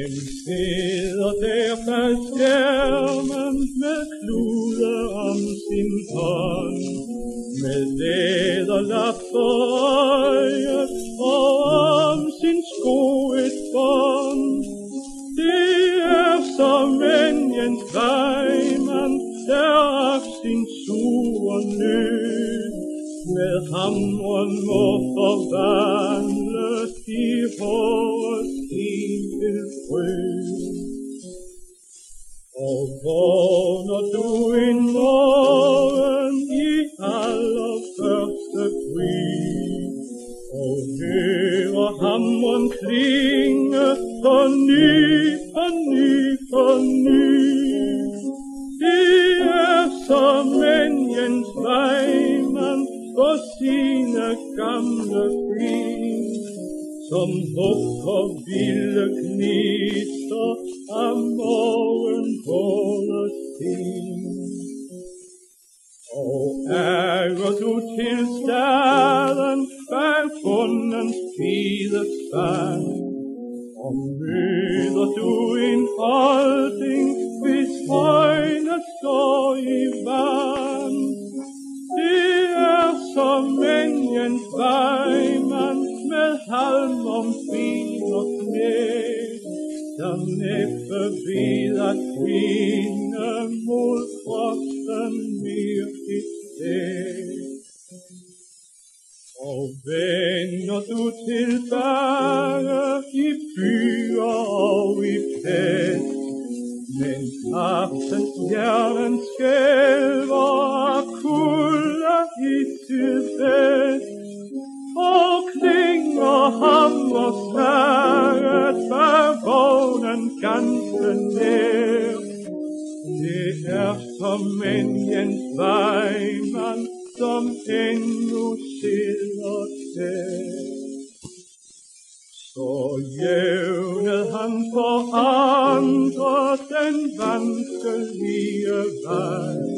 Den sidder der bag skærmen med klude om sin hånd? Med læderlap for øjet og om sin sko et bånd. Det er som en Jens Weimann, der af sin sure nød med hamren må forvandles i hårets til frø. Og vågner du en morgen i allerførste gry, og hører hamren klinge på ny, på ny, på ny. Det er som en Jens man pasina gamle vriend. Som hopp og ville knyter av morgenbordet ting. Og ære du til staden, hver bondens fide sang. Og møder du en ånd, er som Weimann med halm om ben og knæ, der næppe ved at kvinde mod frosten mere i sted. Og vender du tilbage i byer og i pest, men aftens hjerten skælver i sydvest, og klinger hammer slaget bag vognen ganske nær. Det er som en Jens Weimann, som endnu sidder der. Så jævnede han for andre den vanskelige vej.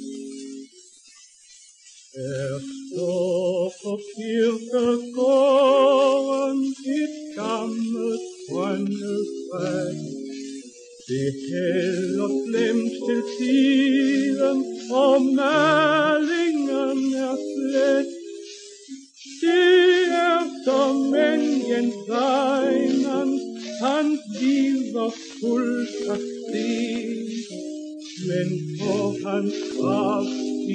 Weimann, han tabte hamren bræt. Men på hans grav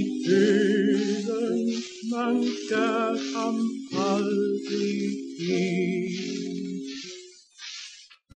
i døden, man skal ham aldrig give.